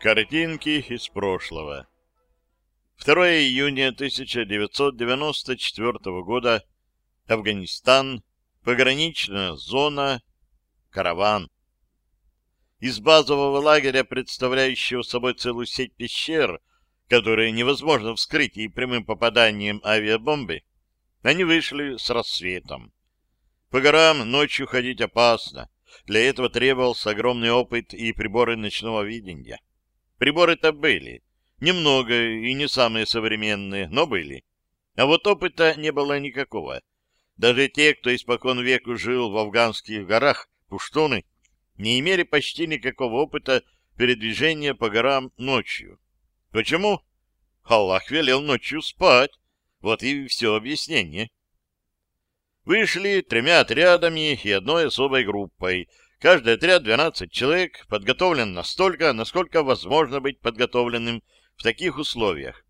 Картинки из прошлого. 2 июня 1994 года. Афганистан. Пограничная зона. Караван. Из базового лагеря, представляющего собой целую сеть пещер, которые невозможно вскрыть и прямым попаданием авиабомбы, они вышли с рассветом. По горам ночью ходить опасно. Для этого требовался огромный опыт и приборы ночного видения. Приборы-то были. Немного и не самые современные, но были. А вот опыта не было никакого. Даже те, кто испокон веку жил в афганских горах, пуштуны, не имели почти никакого опыта передвижения по горам ночью. Почему? Аллах велел ночью спать. Вот и все объяснение. Вышли тремя отрядами и одной особой группой, Каждый отряд 12 человек подготовлен настолько, насколько возможно быть подготовленным в таких условиях.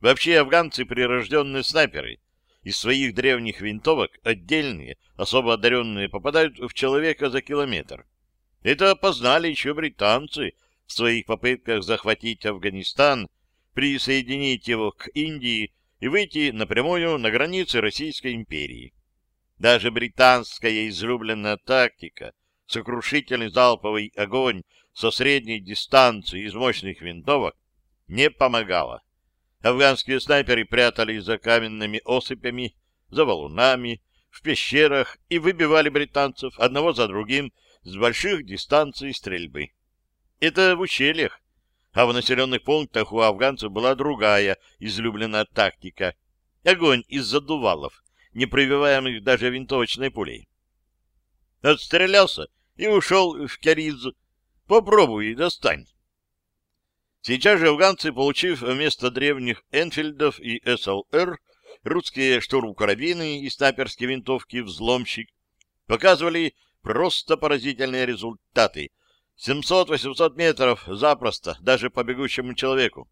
Вообще афганцы прирожденные снайперы. Из своих древних винтовок отдельные, особо одаренные, попадают в человека за километр. Это познали еще британцы в своих попытках захватить Афганистан, присоединить его к Индии и выйти напрямую на границы Российской империи. Даже британская излюбленная тактика — сокрушительный залповый огонь со средней дистанции из мощных винтовок не помогало. Афганские снайперы прятались за каменными осыпями, за валунами, в пещерах и выбивали британцев одного за другим с больших дистанций стрельбы. Это в ущельях, а в населенных пунктах у афганцев была другая излюбленная тактика — огонь из задувалов, не пробиваемых даже винтовочной пулей. Отстрелялся и ушел в Кериз. Попробуй и достань. Сейчас же афганцы, получив вместо древних Энфильдов и СЛР русские штурм-карабины и снайперские винтовки «Взломщик», показывали просто поразительные результаты. 700-800 метров запросто, даже по бегущему человеку.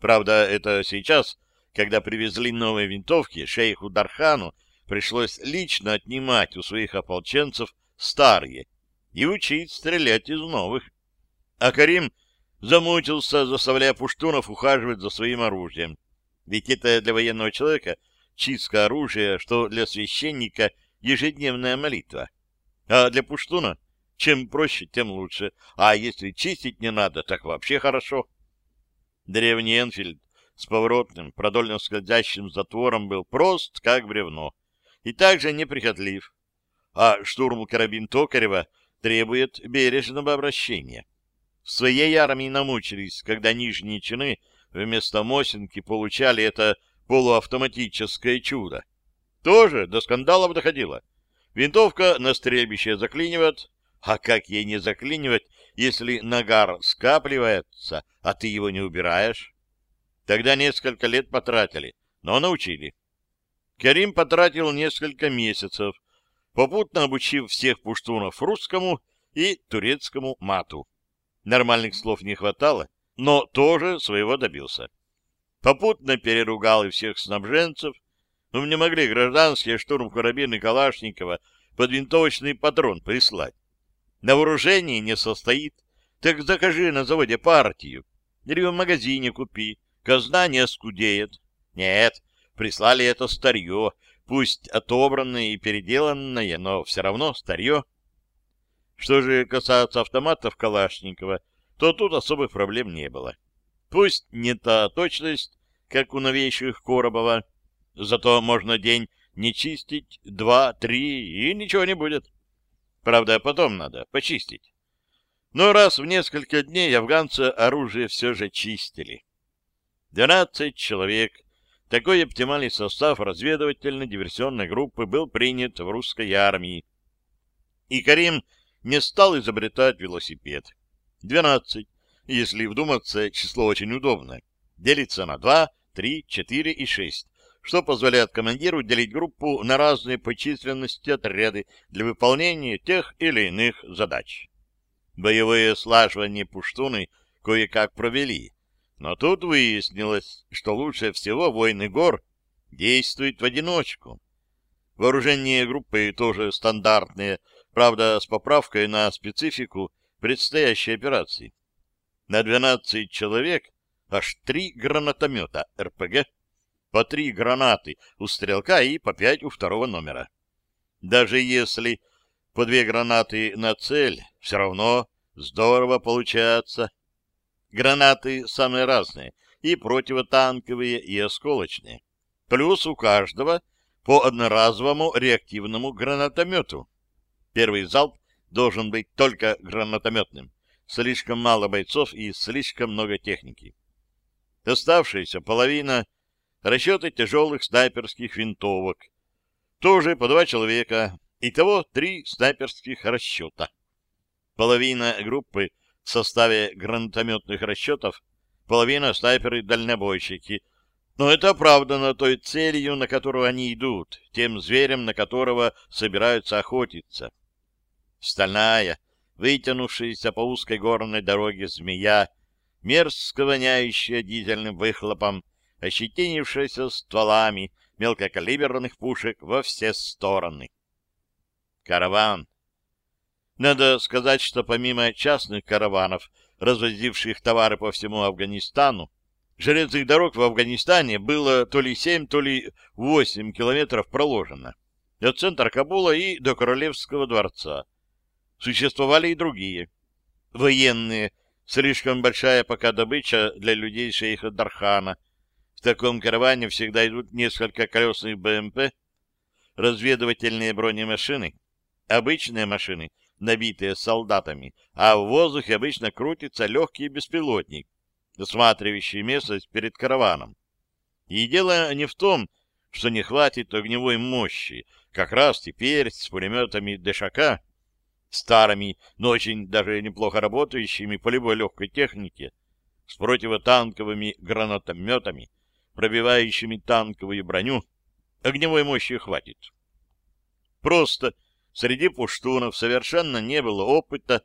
Правда, это сейчас, когда привезли новые винтовки, шейху Дархану пришлось лично отнимать у своих ополченцев старые и учить стрелять из новых. А Карим замучился, заставляя пуштунов ухаживать за своим оружием. Ведь это для военного человека чистка оружия, что для священника ежедневная молитва. А для пуштуна чем проще, тем лучше. А если чистить не надо, так вообще хорошо. Древний Энфильд с поворотным, продольно скользящим затвором был прост, как бревно, и также неприхотлив. А штурм карабин Токарева требует бережного обращения. В своей армии намучились, когда нижние чины вместо Мосинки получали это полуавтоматическое чудо. Тоже до скандалов доходило. Винтовка на стрельбище заклинивает, а как ей не заклинивать, если нагар скапливается, а ты его не убираешь? Тогда несколько лет потратили, но научили. Карим потратил несколько месяцев, попутно обучив всех пуштунов русскому и турецкому мату. Нормальных слов не хватало, но тоже своего добился. Попутно переругал и всех снабженцев, но мне могли гражданские штурм-карабины Калашникова под винтовочный патрон прислать. На вооружении не состоит, так закажи на заводе партию или в магазине купи, казна не оскудеет. Нет, прислали это старье, пусть отобранное и переделанное, но все равно старье. Что же касается автоматов Калашникова, то тут особых проблем не было. Пусть не та точность, как у новейших Коробова, зато можно день не чистить, два, три, и ничего не будет. Правда, потом надо почистить. Но раз в несколько дней афганцы оружие все же чистили. Двенадцать человек такой оптимальный состав разведывательно-диверсионной группы был принят в русской армии. И Карим не стал изобретать велосипед. 12. Если вдуматься, число очень удобное. Делится на 2, 3, 4 и 6, что позволяет командиру делить группу на разные по численности отряды для выполнения тех или иных задач. Боевое слаживание пуштуны кое-как провели, но тут выяснилось, что лучше всего воины гор действуют в одиночку. Вооружение группы тоже стандартное, правда, с поправкой на специфику предстоящей операции. На 12 человек аж три гранатомета РПГ, по три гранаты у стрелка и по пять у второго номера. Даже если по две гранаты на цель, все равно здорово получается. Гранаты самые разные, и противотанковые, и осколочные. Плюс у каждого по одноразовому реактивному гранатомету. Первый залп должен быть только гранатометным. Слишком мало бойцов и слишком много техники. Оставшаяся половина — расчеты тяжелых снайперских винтовок. Тоже по два человека. Итого три снайперских расчета. Половина группы в составе гранатометных расчетов, половина снайперы-дальнобойщики. Но это оправдано той целью, на которую они идут, тем зверем, на которого собираются охотиться. Стальная, вытянувшаяся по узкой горной дороге змея, мерзко воняющая дизельным выхлопом, ощетинившаяся стволами мелкокалиберных пушек во все стороны. Караван. Надо сказать, что помимо частных караванов, развозивших товары по всему Афганистану, железных дорог в Афганистане было то ли семь, то ли восемь километров проложено. От центра Кабула и до Королевского дворца. Существовали и другие. Военные, слишком большая пока добыча для людей шейха Дархана. В таком караване всегда идут несколько колесных БМП, разведывательные бронемашины, обычные машины, набитые солдатами, а в воздухе обычно крутится легкий беспилотник, осматривающий местность перед караваном. И дело не в том, что не хватит огневой мощи. Как раз теперь с пулеметами ДШК старыми, но очень даже неплохо работающими полевой легкой техники, с противотанковыми гранатометами, пробивающими танковую броню, огневой мощи хватит. Просто среди пуштунов совершенно не было опыта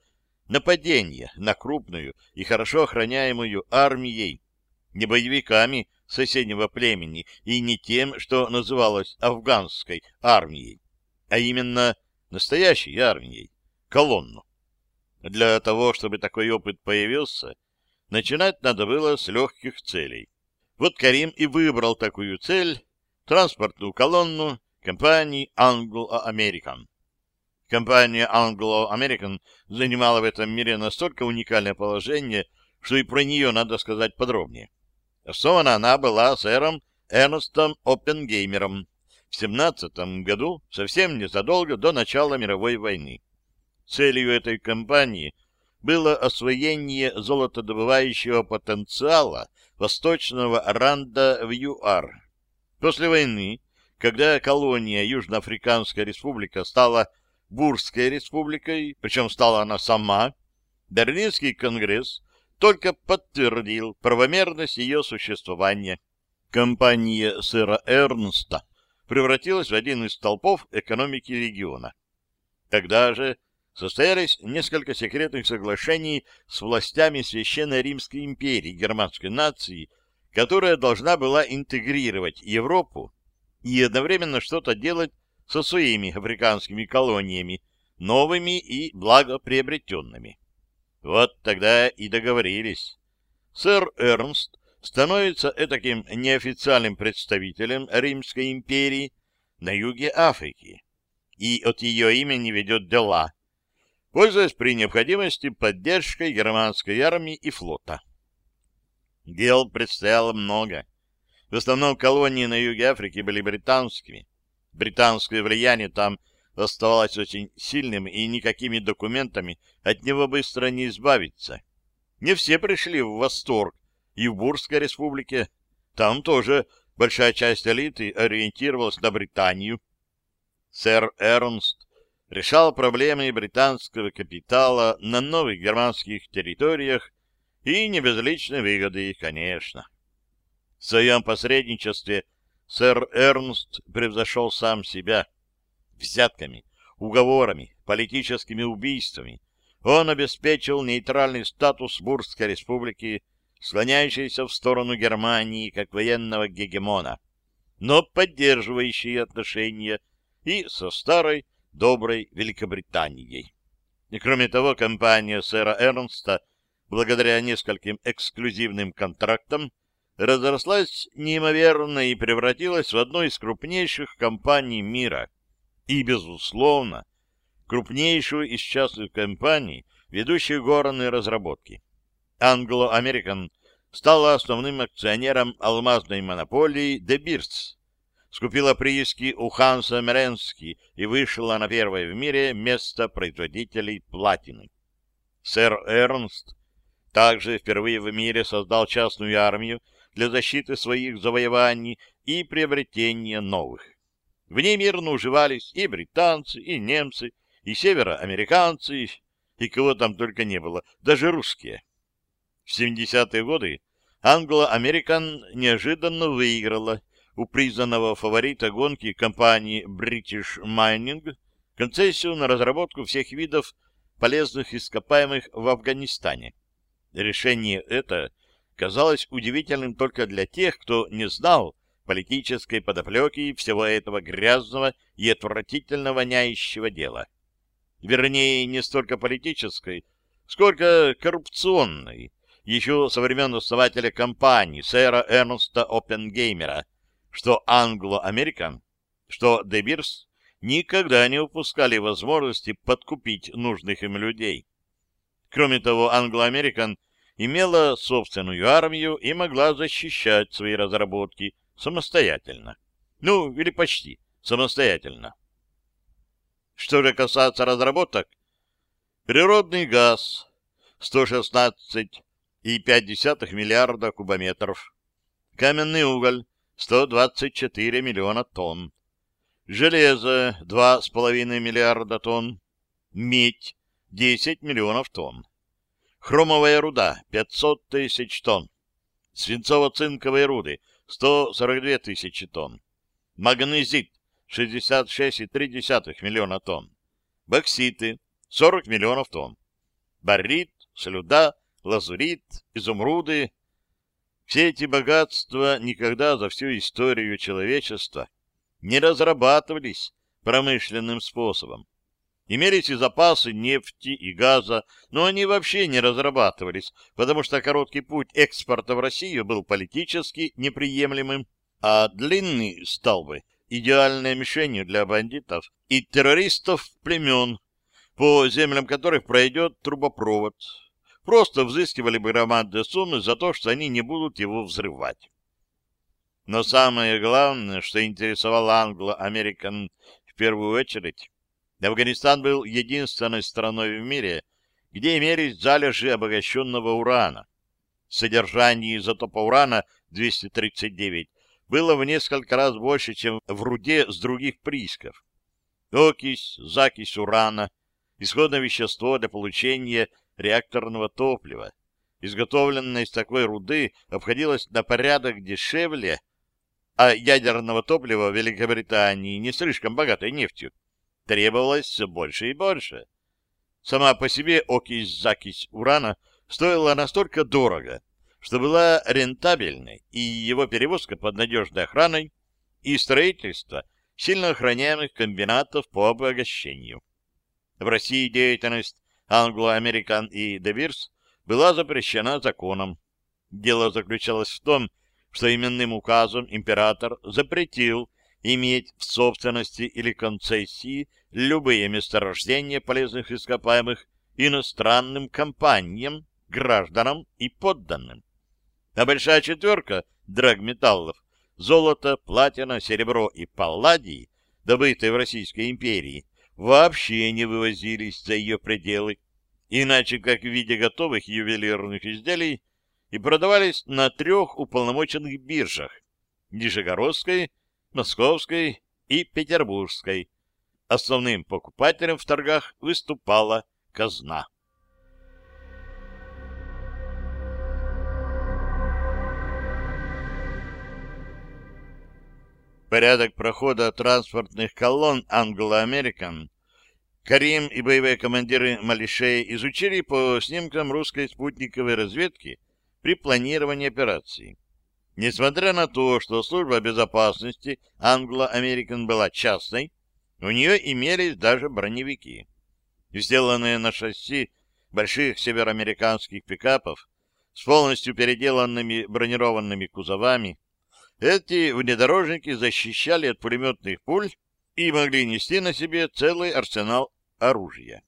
нападения на крупную и хорошо охраняемую армией, не боевиками соседнего племени и не тем, что называлось афганской армией, а именно настоящей армией колонну. Для того, чтобы такой опыт появился, начинать надо было с легких целей. Вот Карим и выбрал такую цель — транспортную колонну компании Anglo-American. Компания Anglo-American занимала в этом мире настолько уникальное положение, что и про нее надо сказать подробнее. Основана она была сэром Эрнстом Оппенгеймером в 17 году, совсем незадолго до начала мировой войны. Целью этой кампании было освоение золотодобывающего потенциала восточного Ранда в ЮАР. После войны, когда колония Южноафриканская республика стала Бурской республикой, причем стала она сама, Берлинский конгресс только подтвердил правомерность ее существования. Компания сэра Эрнста превратилась в один из столпов экономики региона. Тогда же состоялись несколько секретных соглашений с властями Священной Римской империи германской нации, которая должна была интегрировать Европу и одновременно что-то делать со своими африканскими колониями, новыми и благоприобретенными. Вот тогда и договорились. Сэр Эрнст становится этаким неофициальным представителем Римской империи на юге Африки и от ее имени ведет дела, пользуясь при необходимости поддержкой германской армии и флота. Дел предстояло много. В основном колонии на юге Африки были британскими. Британское влияние там оставалось очень сильным, и никакими документами от него быстро не избавиться. Не все пришли в восторг и в Бурской республике. Там тоже большая часть элиты ориентировалась на Британию. Сэр Эрнст решал проблемы британского капитала на новых германских территориях и не без личной выгоды, конечно. В своем посредничестве сэр Эрнст превзошел сам себя. Взятками, уговорами, политическими убийствами он обеспечил нейтральный статус Бурской республики, склоняющейся в сторону Германии как военного гегемона, но поддерживающие отношения и со старой доброй Великобританией. И кроме того, компания сэра Эрнста благодаря нескольким эксклюзивным контрактам, разрослась неимоверно и превратилась в одну из крупнейших компаний мира. И, безусловно, крупнейшую из частных компаний, ведущих горные разработки. Anglo-American стала основным акционером алмазной монополии De Beers, скупила прииски у Ханса Меренски и вышла на первое в мире место производителей платины. Сэр Эрнст также впервые в мире создал частную армию для защиты своих завоеваний и приобретения новых. В ней мирно уживались и британцы, и немцы, и североамериканцы, и кого там только не было, даже русские. В 70-е годы Anglo-American неожиданно выиграла у признанного фаворита гонки компании British Mining концессию на разработку всех видов полезных ископаемых в Афганистане. Решение это казалось удивительным только для тех, кто не знал политической подоплеки всего этого грязного и отвратительно воняющего дела. Вернее, не столько политической, сколько коррупционной, еще со времен основателя компании, сэра Эрнста Оппенгеймера, что Англо-Американ, что Дебирс никогда не упускали возможности подкупить нужных им людей. Кроме того, Англо-Американ имела собственную армию и могла защищать свои разработки самостоятельно. Ну, или почти самостоятельно. Что же касается разработок, природный газ 116,5 миллиарда кубометров, каменный уголь 124 миллиона тонн, железо 2,5 миллиарда тонн, медь 10 миллионов тонн, хромовая руда 500 тысяч тонн, свинцово-цинковые руды 142 тысячи тонн, магнезит 66,3 миллиона тонн, бокситы 40 миллионов тонн, барит, слюда, лазурит, изумруды все эти богатства никогда за всю историю человечества не разрабатывались промышленным способом. Имелись и запасы нефти и газа, но они вообще не разрабатывались, потому что короткий путь экспорта в Россию был политически неприемлемым, а длинный стал бы идеальной мишенью для бандитов и террористов племен, по землям которых пройдет трубопровод, просто взыскивали бы громадные суммы за то, что они не будут его взрывать. Но самое главное, что интересовало англо-американ в первую очередь, Афганистан был единственной страной в мире, где имелись залежи обогащенного урана. Содержание изотопа урана 239 было в несколько раз больше, чем в руде с других приисков. Окись, закись урана, исходное вещество для получения реакторного топлива, изготовленное из такой руды, обходилось на порядок дешевле, а ядерного топлива в Великобритании не слишком богатой нефтью требовалось все больше и больше. Сама по себе окись-закись урана стоила настолько дорого, что была рентабельной, и его перевозка под надежной охраной и строительство сильно охраняемых комбинатов по обогащению. В России деятельность Anglo-American и Beers была запрещена законом. Дело заключалось в том, что именным указом император запретил иметь в собственности или концессии любые месторождения полезных ископаемых иностранным компаниям, гражданам и подданным. А большая четверка драгметаллов — золото, платина, серебро и палладий, добытые в Российской империи, вообще не вывозились за ее пределы, иначе как в виде готовых ювелирных изделий, и продавались на трех уполномоченных биржах — Нижегородской, Московской и Петербургской. Основным покупателем в торгах выступала казна. порядок прохода транспортных колонн «Англо-Американ» Карим и боевые командиры Малишей изучили по снимкам русской спутниковой разведки при планировании операции. Несмотря на то, что служба безопасности «Англо-Американ» была частной, у нее имелись даже броневики. Сделанные на шасси больших североамериканских пикапов с полностью переделанными бронированными кузовами, эти внедорожники защищали от пулеметных пуль и могли нести на себе целый арсенал оружия.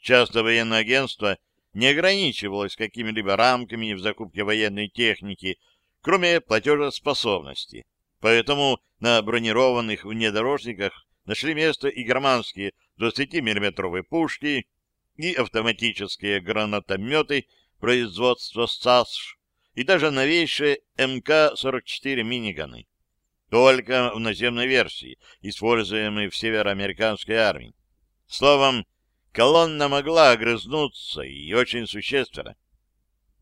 Часто военное агентство не ограничивалось какими-либо рамками в закупке военной техники, кроме платежеспособности. Поэтому на бронированных внедорожниках нашли место и германские 20-миллиметровые пушки, и автоматические гранатометы производства САСШ, и даже новейшие МК-44 миниганы. Только в наземной версии, используемой в североамериканской армии. Словом, колонна могла огрызнуться и очень существенно.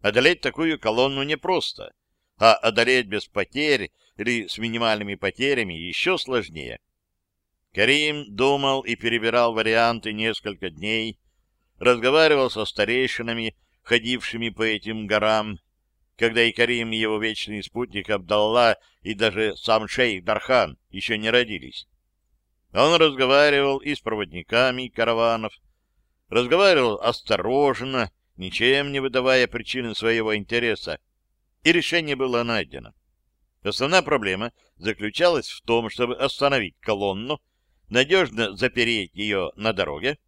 Одолеть такую колонну непросто, а одолеть без потерь или с минимальными потерями еще сложнее. Карим думал и перебирал варианты несколько дней, разговаривал со старейшинами, ходившими по этим горам, когда и Карим, и его вечный спутник Абдалла, и даже сам шейх Дархан еще не родились. Он разговаривал и с проводниками караванов, разговаривал осторожно, ничем не выдавая причины своего интереса, и решение было найдено. Основная проблема заключалась в том, чтобы остановить колонну, надежно запереть ее на дороге,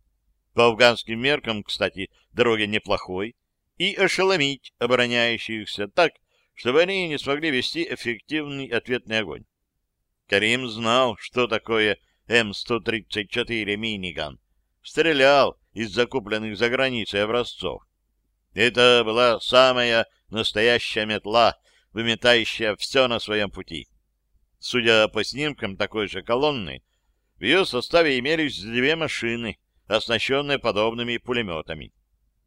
по афганским меркам, кстати, дороги неплохой, и ошеломить обороняющихся так, чтобы они не смогли вести эффективный ответный огонь. Карим знал, что такое М-134 миниган. Стрелял из закупленных за границей образцов. Это была самая настоящая метла, выметающая все на своем пути. Судя по снимкам такой же колонны, в ее составе имелись две машины, оснащенные подобными пулеметами.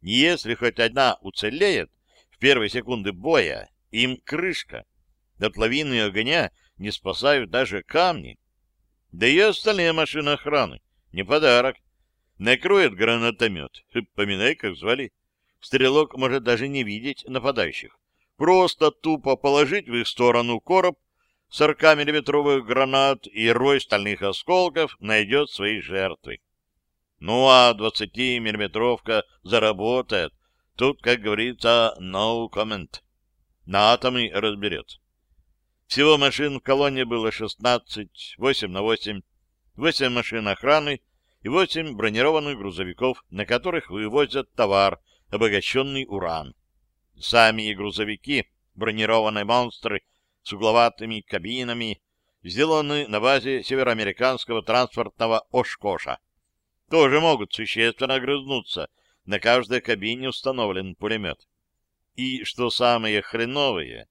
Если хоть одна уцелеет в первые секунды боя, им крышка. От лавины огня не спасают даже камни. Да и остальные машины охраны. Не подарок. Накроет гранатомет. Поминай, как звали. Стрелок может даже не видеть нападающих. Просто тупо положить в их сторону короб 40-миллиметровых гранат и рой стальных осколков найдет свои жертвы. Ну, а 20-миллиметровка заработает. Тут, как говорится, no comment. На атомы разберет. Всего машин в колонне было 16, 8 на 8, 8 машин охраны и 8 бронированных грузовиков, на которых вывозят товар, обогащенный уран. Сами грузовики, бронированные монстры с угловатыми кабинами, сделаны на базе североамериканского транспортного Ошкоша тоже могут существенно огрызнуться. На каждой кабине установлен пулемет. И, что самое хреновое,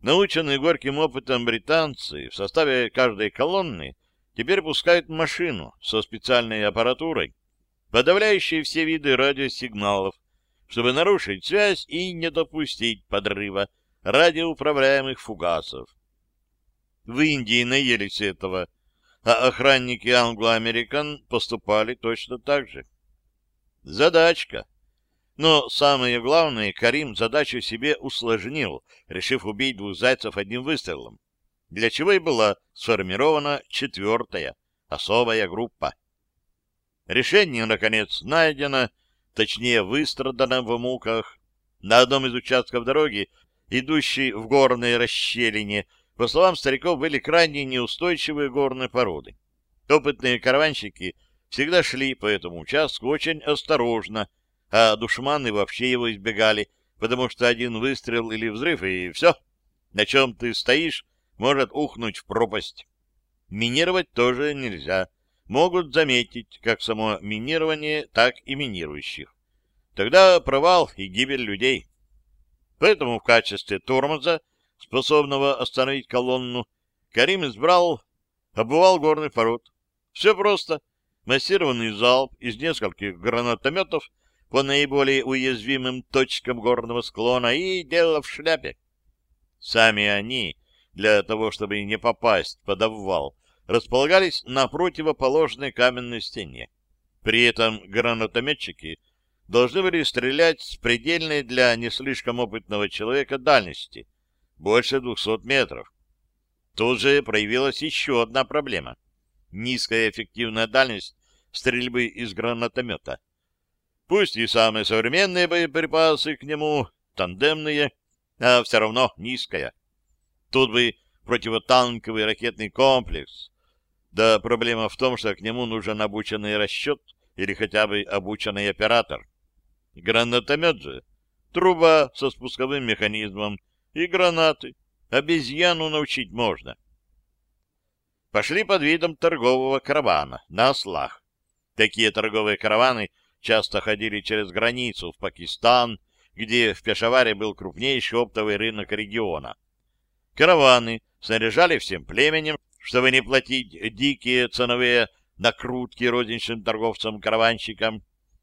наученные горьким опытом британцы в составе каждой колонны теперь пускают машину со специальной аппаратурой, подавляющей все виды радиосигналов, чтобы нарушить связь и не допустить подрыва радиоуправляемых фугасов. В Индии наелись этого, а охранники англо-американ поступали точно так же. Задачка. Но самое главное, Карим задачу себе усложнил, решив убить двух зайцев одним выстрелом, для чего и была сформирована четвертая, особая группа. Решение, наконец, найдено, точнее, выстрадано в муках. На одном из участков дороги, идущей в горной расщелине, по словам стариков, были крайне неустойчивые горные породы. Опытные караванщики всегда шли по этому участку очень осторожно, а душманы вообще его избегали, потому что один выстрел или взрыв, и все. На чем ты стоишь, может ухнуть в пропасть. Минировать тоже нельзя. Могут заметить как само минирование, так и минирующих. Тогда провал и гибель людей. Поэтому в качестве тормоза способного остановить колонну, Карим избрал, обувал горный пород. Все просто. Массированный залп из нескольких гранатометов по наиболее уязвимым точкам горного склона и дело в шляпе. Сами они, для того, чтобы не попасть под обвал, располагались на противоположной каменной стене. При этом гранатометчики должны были стрелять с предельной для не слишком опытного человека дальности — больше 200 метров. Тут же проявилась еще одна проблема. Низкая эффективная дальность стрельбы из гранатомета. Пусть и самые современные боеприпасы к нему, тандемные, а все равно низкая. Тут бы противотанковый ракетный комплекс. Да проблема в том, что к нему нужен обученный расчет или хотя бы обученный оператор. Гранатомет же, труба со спусковым механизмом и гранаты. Обезьяну научить можно. Пошли под видом торгового каравана на ослах. Такие торговые караваны часто ходили через границу в Пакистан, где в Пешаваре был крупнейший оптовый рынок региона. Караваны снаряжали всем племенем, чтобы не платить дикие ценовые накрутки розничным торговцам-караванщикам,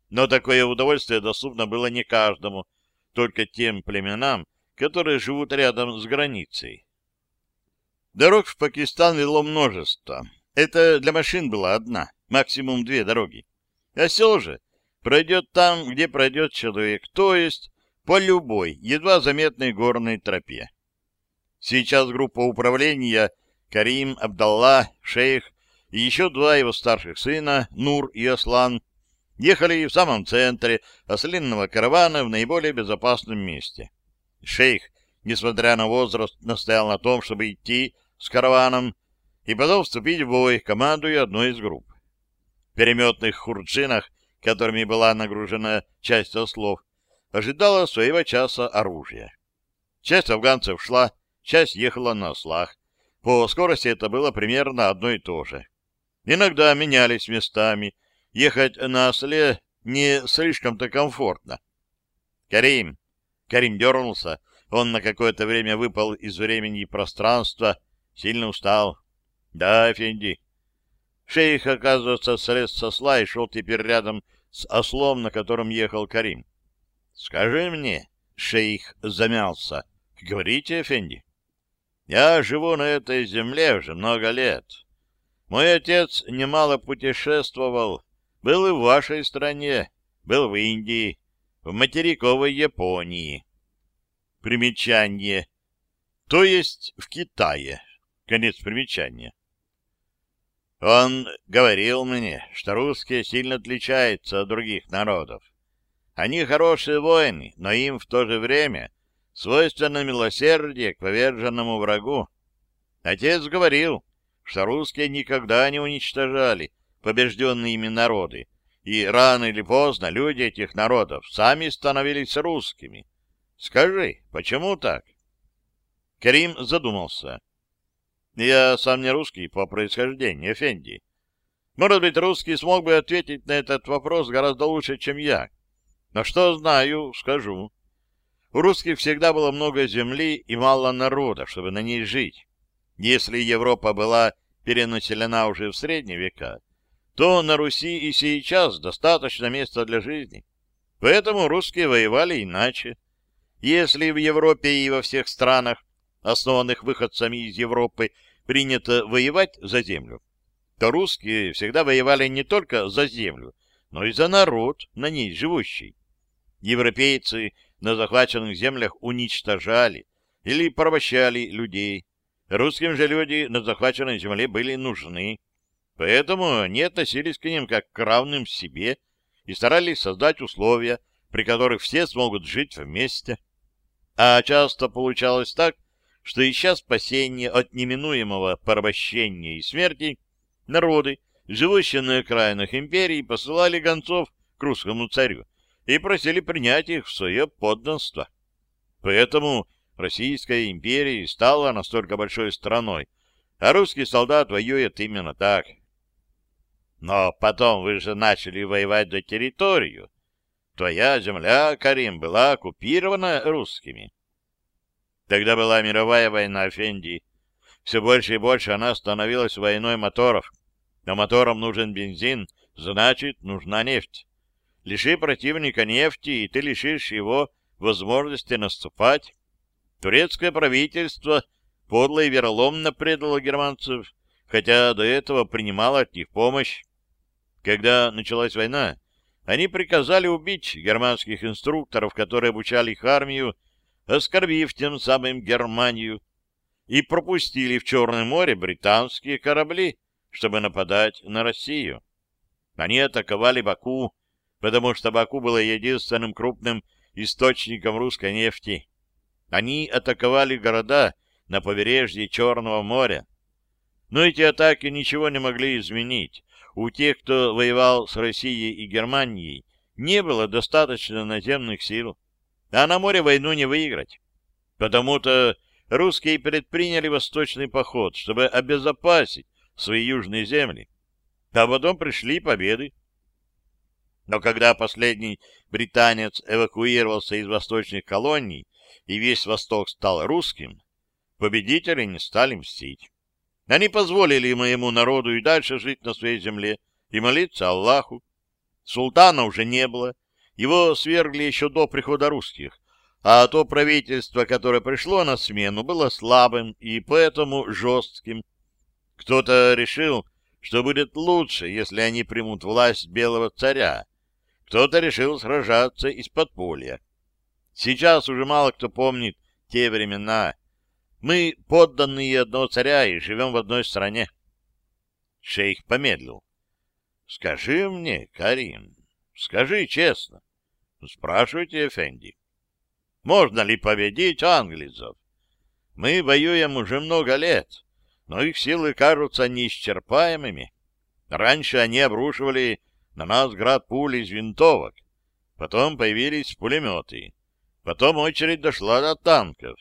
но такое удовольствие доступно было не каждому, только тем племенам, которые живут рядом с границей. Дорог в Пакистан вело множество. Это для машин была одна, максимум две дороги. Осел же пройдет там, где пройдет человек, то есть по любой, едва заметной горной тропе. Сейчас группа управления Карим, Абдалла, Шейх и еще два его старших сына, Нур и Аслан, ехали в самом центре ослинного каравана в наиболее безопасном месте. Шейх, несмотря на возраст, настоял на том, чтобы идти с караваном и потом вступить в бой, командуя одной из групп. В переметных хурджинах которыми была нагружена часть ослов, ожидала своего часа оружия. Часть афганцев шла, часть ехала на ослах. По скорости это было примерно одно и то же. Иногда менялись местами. Ехать на осле не слишком-то комфортно. «Карим!» Карим дернулся. Он на какое-то время выпал из времени и пространства, сильно устал. «Да, Фенди». Шейх, оказывается, слез со сла и шел теперь рядом с ослом, на котором ехал Карим. — Скажи мне, — шейх замялся, — говорите, Эфенди. Я живу на этой земле уже много лет. Мой отец немало путешествовал, был и в вашей стране, был в Индии, в материковой Японии. Примечание. То есть в Китае. Конец примечания. Он говорил мне, что русские сильно отличаются от других народов. Они хорошие воины, но им в то же время свойственно милосердие к поверженному врагу. Отец говорил, что русские никогда не уничтожали побежденные ими народы, и рано или поздно люди этих народов сами становились русскими. Скажи, почему так? Карим задумался. Я сам не русский по происхождению, Фенди. Может быть, русский смог бы ответить на этот вопрос гораздо лучше, чем я. Но что знаю, скажу. У русских всегда было много земли и мало народа, чтобы на ней жить. Если Европа была перенаселена уже в средние века, то на Руси и сейчас достаточно места для жизни. Поэтому русские воевали иначе. Если в Европе и во всех странах, основанных выходцами из Европы, принято воевать за землю, то русские всегда воевали не только за землю, но и за народ, на ней живущий. Европейцы на захваченных землях уничтожали или порабощали людей. Русским же люди на захваченной земле были нужны. Поэтому они относились к ним как к равным себе и старались создать условия, при которых все смогут жить вместе. А часто получалось так, что ища спасения от неминуемого порабощения и смерти, народы, живущие на окраинах империи, посылали гонцов к русскому царю и просили принять их в свое подданство. Поэтому Российская империя стала настолько большой страной, а русский солдат воюет именно так. Но потом вы же начали воевать за территорию. Твоя земля, Карим, была оккупирована русскими. Тогда была мировая война Фенди. Все больше и больше она становилась войной моторов. Но моторам нужен бензин, значит, нужна нефть. Лиши противника нефти, и ты лишишь его возможности наступать. Турецкое правительство подло и вероломно предало германцев, хотя до этого принимало от них помощь. Когда началась война, они приказали убить германских инструкторов, которые обучали их армию оскорбив тем самым Германию, и пропустили в Черное море британские корабли, чтобы нападать на Россию. Они атаковали Баку, потому что Баку было единственным крупным источником русской нефти. Они атаковали города на побережье Черного моря. Но эти атаки ничего не могли изменить. У тех, кто воевал с Россией и Германией, не было достаточно наземных сил. А на море войну не выиграть. Потому-то русские предприняли восточный поход, чтобы обезопасить свои южные земли. А потом пришли победы. Но когда последний британец эвакуировался из восточных колоний и весь Восток стал русским, победители не стали мстить. Они позволили моему народу и дальше жить на своей земле и молиться Аллаху. Султана уже не было, его свергли еще до прихода русских, а то правительство, которое пришло на смену, было слабым и поэтому жестким. Кто-то решил, что будет лучше, если они примут власть белого царя. Кто-то решил сражаться из подполья. Сейчас уже мало кто помнит те времена. Мы подданные одного царя и живем в одной стране. Шейх помедлил. — Скажи мне, Карим, скажи честно. Спрашивайте, Эфенди. Можно ли победить англизов? Мы воюем уже много лет, но их силы кажутся неисчерпаемыми. Раньше они обрушивали на нас град пуль из винтовок. Потом появились пулеметы. Потом очередь дошла до танков.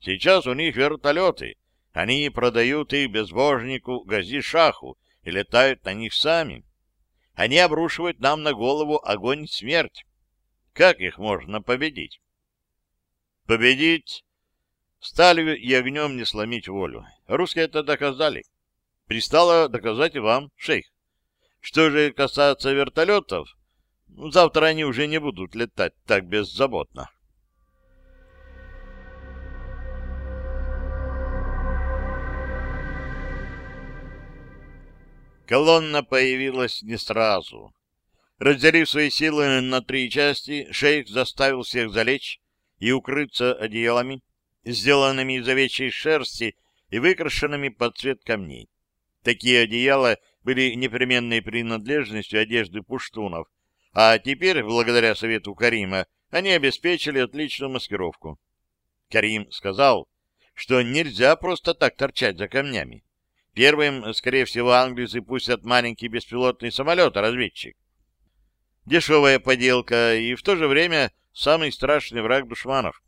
Сейчас у них вертолеты. Они продают их безбожнику Гази-Шаху и летают на них сами. Они обрушивают нам на голову огонь смерть. Как их можно победить? Победить сталью и огнем не сломить волю. Русские это доказали. Пристало доказать и вам, шейх. Что же касается вертолетов, ну, завтра они уже не будут летать так беззаботно. Колонна появилась не сразу. Разделив свои силы на три части, шейх заставил всех залечь и укрыться одеялами, сделанными из овечьей шерсти и выкрашенными под цвет камней. Такие одеяла были непременной принадлежностью одежды пуштунов, а теперь, благодаря совету Карима, они обеспечили отличную маскировку. Карим сказал, что нельзя просто так торчать за камнями. Первым, скорее всего, английцы пустят маленький беспилотный самолет-разведчик. Дешевая поделка и в то же время самый страшный враг душманов.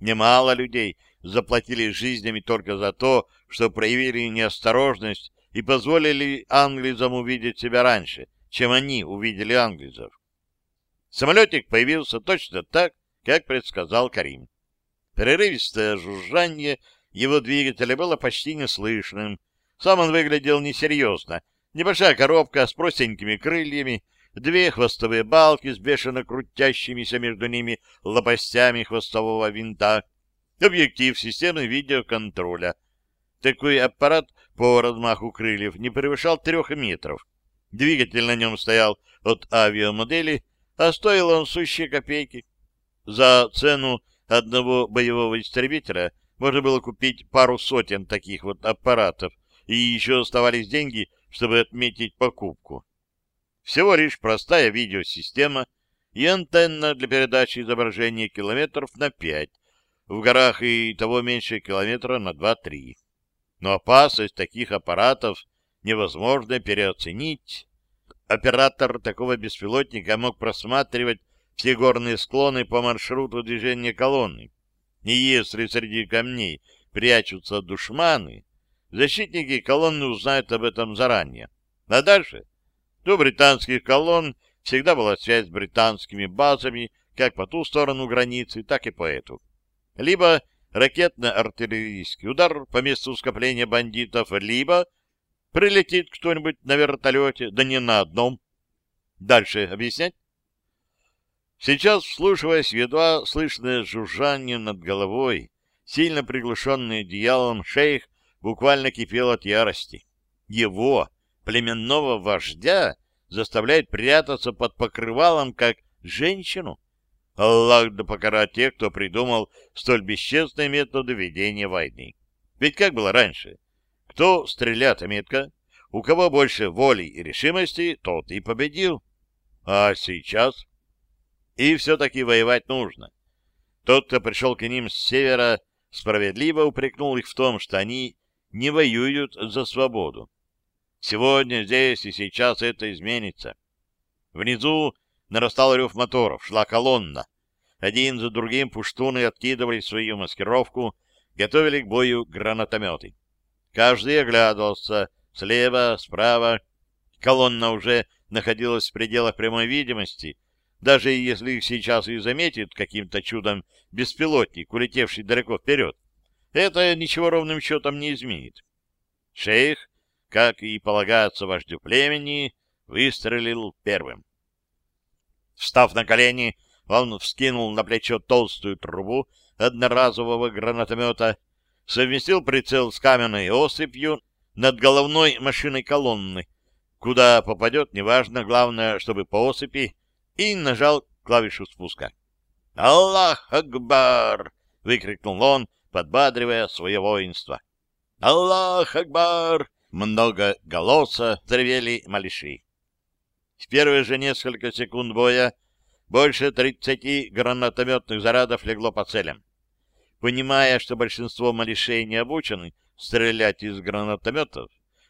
Немало людей заплатили жизнями только за то, что проявили неосторожность и позволили англизам увидеть себя раньше, чем они увидели англизов. Самолетик появился точно так, как предсказал Карим. Прерывистое жужжание его двигателя было почти неслышным. Сам он выглядел несерьезно. Небольшая коробка с простенькими крыльями, две хвостовые балки с бешено крутящимися между ними лопастями хвостового винта, объектив системы видеоконтроля. Такой аппарат по размаху крыльев не превышал трех метров. Двигатель на нем стоял от авиамодели, а стоил он сущие копейки. За цену одного боевого истребителя можно было купить пару сотен таких вот аппаратов, и еще оставались деньги, чтобы отметить покупку. Всего лишь простая видеосистема и антенна для передачи изображения километров на 5, в горах и того меньше километра на 2-3. Но опасность таких аппаратов невозможно переоценить. Оператор такого беспилотника мог просматривать все горные склоны по маршруту движения колонны. И если среди камней прячутся душманы, защитники колонны узнают об этом заранее. А дальше до британских колонн всегда была связь с британскими базами как по ту сторону границы, так и по эту. Либо ракетно-артиллерийский удар по месту скопления бандитов, либо прилетит кто-нибудь на вертолете, да не на одном. Дальше объяснять? Сейчас, вслушиваясь в едва слышное жужжание над головой, сильно приглушенный одеялом, шейх буквально кипел от ярости. Его, племенного вождя заставляет прятаться под покрывалом, как женщину? Аллах да покарает тех, кто придумал столь бесчестные методы ведения войны. Ведь как было раньше? Кто стрелят метко, у кого больше воли и решимости, тот и победил. А сейчас? И все-таки воевать нужно. Тот, кто пришел к ним с севера, справедливо упрекнул их в том, что они не воюют за свободу. Сегодня, здесь и сейчас это изменится. Внизу нарастал рев моторов, шла колонна. Один за другим пуштуны откидывали свою маскировку, готовили к бою гранатометы. Каждый оглядывался слева, справа. Колонна уже находилась в пределах прямой видимости, даже если их сейчас и заметит каким-то чудом беспилотник, улетевший далеко вперед. Это ничего ровным счетом не изменит. Шейх, как и полагается вождю племени, выстрелил первым. Встав на колени, он вскинул на плечо толстую трубу одноразового гранатомета, совместил прицел с каменной осыпью над головной машиной колонны, куда попадет, неважно, главное, чтобы по осыпи, и нажал клавишу спуска. «Аллах Акбар!» — выкрикнул он, подбадривая свое воинство. «Аллах Акбар!» — много голоса заревели малыши. В первые же несколько секунд боя больше тридцати гранатометных зарядов легло по целям. Понимая, что большинство малышей не обучены стрелять из гранатометов,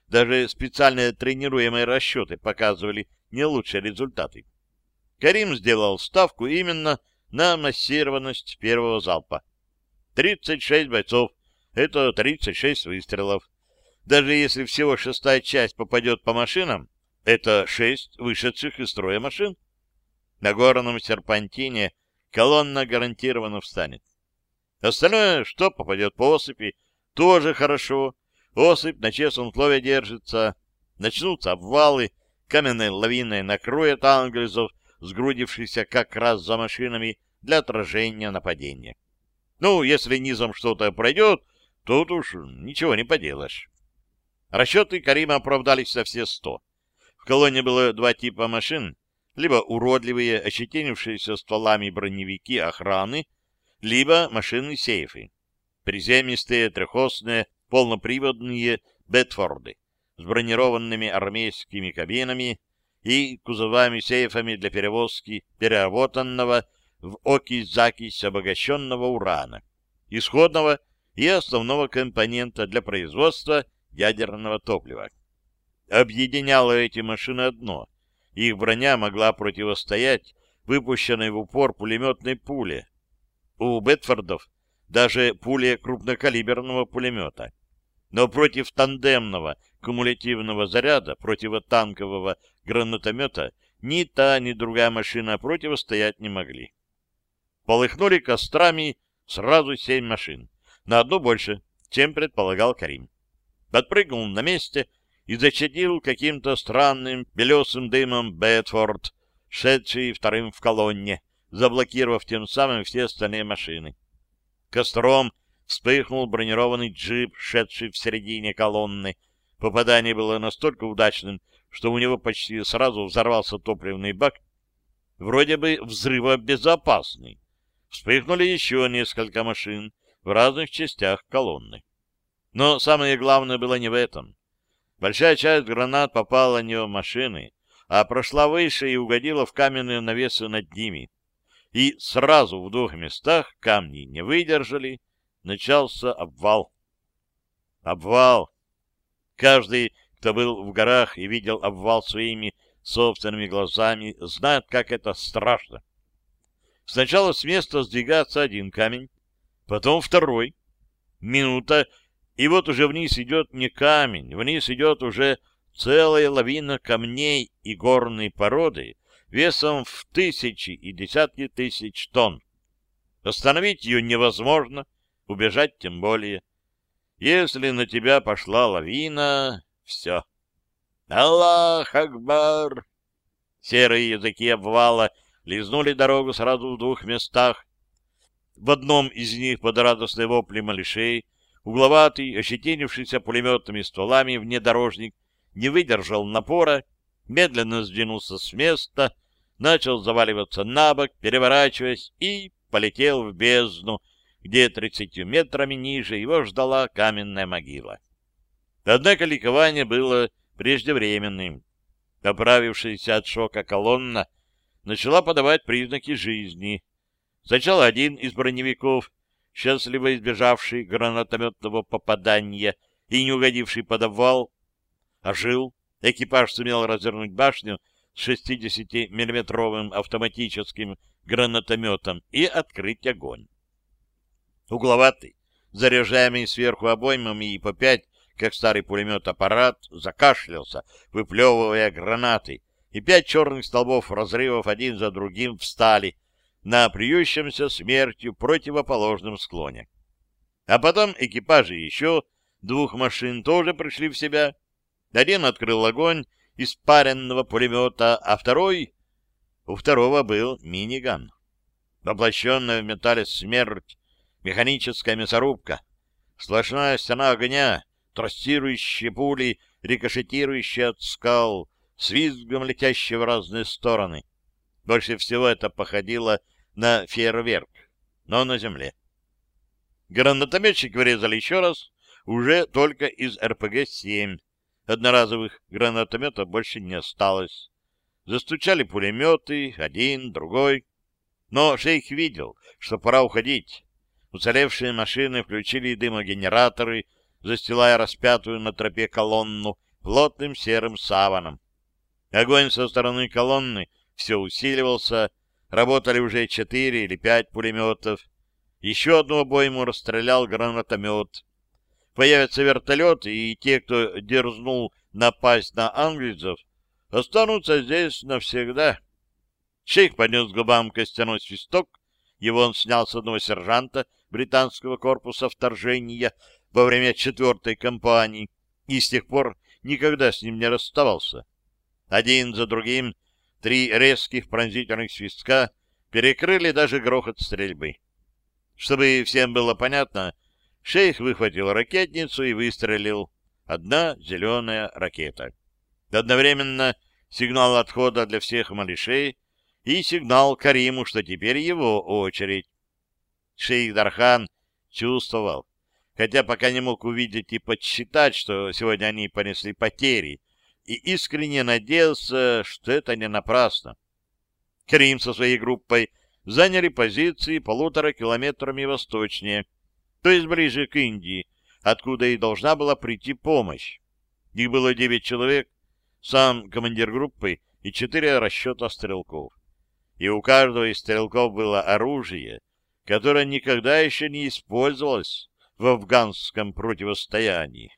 даже специально тренируемые расчеты показывали не лучшие результаты. Карим сделал ставку именно на массированность первого залпа. 36 бойцов — это 36 выстрелов. Даже если всего шестая часть попадет по машинам, это шесть вышедших из строя машин. На горном серпантине колонна гарантированно встанет. Остальное, что попадет по осыпи, тоже хорошо. Осыпь на честном слове держится. Начнутся обвалы, каменной лавиной накроет англизов, сгрудившихся как раз за машинами для отражения нападения. Ну, если низом что-то пройдет, тут уж ничего не поделаешь. Расчеты Карима оправдались на все сто. В колонне было два типа машин, либо уродливые, ощетинившиеся стволами броневики охраны, либо машины-сейфы. Приземистые, трехосные, полноприводные Бетфорды с бронированными армейскими кабинами и кузовами-сейфами для перевозки переработанного в окись-закись обогащенного урана, исходного и основного компонента для производства ядерного топлива. Объединяло эти машины одно. Их броня могла противостоять выпущенной в упор пулеметной пуле. У Бетфордов даже пули крупнокалиберного пулемета. Но против тандемного кумулятивного заряда противотанкового гранатомета ни та, ни другая машина противостоять не могли полыхнули кострами сразу семь машин, на одну больше, чем предполагал Карим. Подпрыгнул на месте и зачадил каким-то странным белесым дымом Бетфорд, шедший вторым в колонне, заблокировав тем самым все остальные машины. Костром вспыхнул бронированный джип, шедший в середине колонны. Попадание было настолько удачным, что у него почти сразу взорвался топливный бак, вроде бы взрывобезопасный вспыхнули еще несколько машин в разных частях колонны. Но самое главное было не в этом. Большая часть гранат попала не в машины, а прошла выше и угодила в каменные навесы над ними. И сразу в двух местах камни не выдержали, начался обвал. Обвал! Каждый, кто был в горах и видел обвал своими собственными глазами, знает, как это страшно. Сначала с места сдвигается один камень, потом второй. Минута, и вот уже вниз идет не камень, вниз идет уже целая лавина камней и горной породы весом в тысячи и десятки тысяч тонн. Остановить ее невозможно, убежать тем более. Если на тебя пошла лавина, все. Аллах Акбар! Серые языки обвала лизнули дорогу сразу в двух местах. В одном из них под радостные вопли малышей угловатый, ощетинившийся пулеметными стволами внедорожник не выдержал напора, медленно сдвинулся с места, начал заваливаться на бок, переворачиваясь, и полетел в бездну, где тридцатью метрами ниже его ждала каменная могила. Однако ликование было преждевременным. Оправившаяся от шока колонна — начала подавать признаки жизни. Сначала один из броневиков, счастливо избежавший гранатометного попадания и не угодивший под обвал, ожил. Экипаж сумел развернуть башню с 60-миллиметровым автоматическим гранатометом и открыть огонь. Угловатый, заряжаемый сверху обоймами и по пять, как старый пулемет аппарат, закашлялся, выплевывая гранаты, и пять черных столбов разрывов один за другим встали на плюющемся смертью противоположном склоне. А потом экипажи еще двух машин тоже пришли в себя. Один открыл огонь из паренного пулемета, а второй... У второго был миниган. Воплощенная в металле смерть, механическая мясорубка, сплошная стена огня, трассирующие пули, рикошетирующие от скал, с летящие в разные стороны. Больше всего это походило на фейерверк, но на земле. Гранатометчик врезали еще раз, уже только из РПГ-7. Одноразовых гранатометов больше не осталось. Застучали пулеметы, один, другой. Но шейх видел, что пора уходить. Уцелевшие машины включили дымогенераторы, застилая распятую на тропе колонну плотным серым саваном. Огонь со стороны колонны все усиливался, работали уже четыре или пять пулеметов. Еще одну обойму расстрелял гранатомет. Появятся вертолеты, и те, кто дерзнул напасть на английцев, останутся здесь навсегда. Шейх поднес к губам костяной свисток, его он снял с одного сержанта британского корпуса вторжения во время четвертой кампании и с тех пор никогда с ним не расставался. Один за другим три резких пронзительных свистка перекрыли даже грохот стрельбы. Чтобы всем было понятно, шейх выхватил ракетницу и выстрелил. Одна зеленая ракета. Одновременно сигнал отхода для всех малышей и сигнал Кариму, что теперь его очередь. Шейх Дархан чувствовал, хотя пока не мог увидеть и подсчитать, что сегодня они понесли потери, и искренне надеялся, что это не напрасно. Карим со своей группой заняли позиции полутора километрами восточнее, то есть ближе к Индии, откуда и должна была прийти помощь. Их было девять человек, сам командир группы и четыре расчета стрелков. И у каждого из стрелков было оружие, которое никогда еще не использовалось в афганском противостоянии.